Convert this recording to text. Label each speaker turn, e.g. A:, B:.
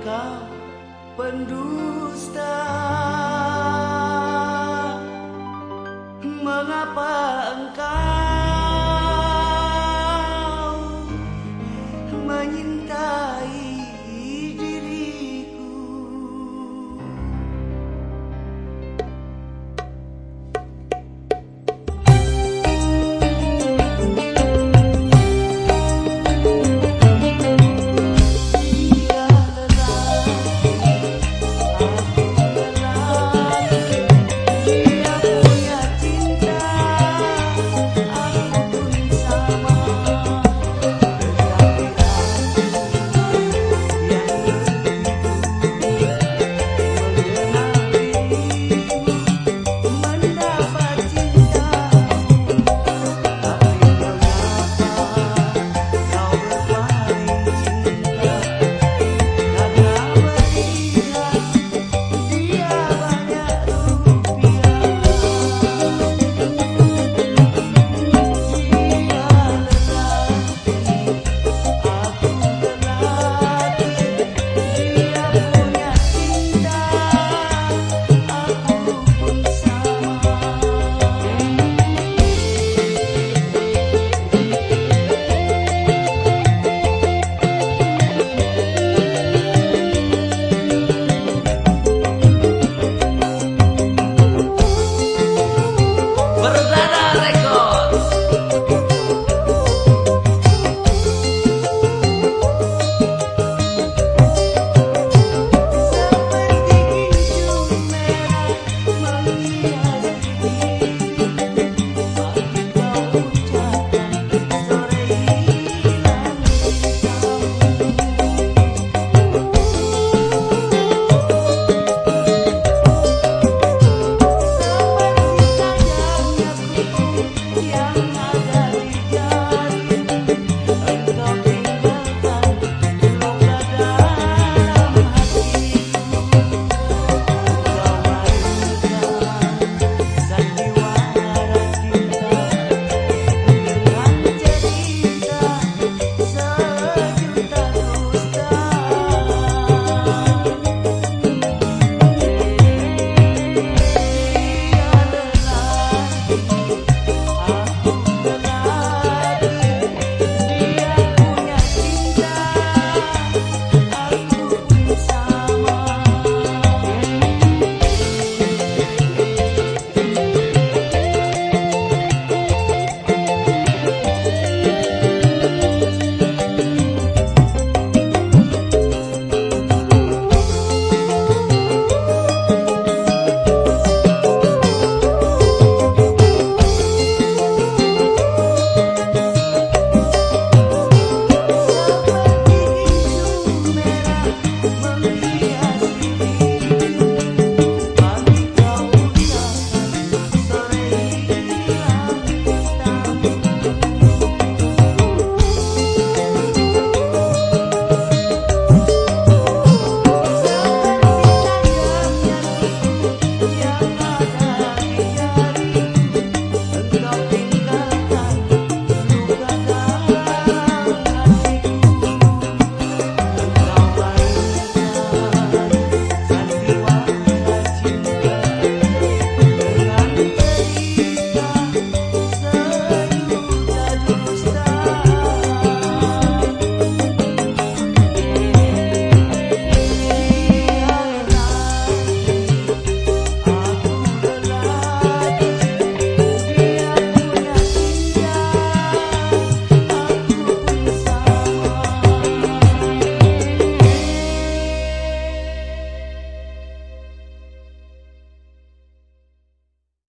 A: kau pendusta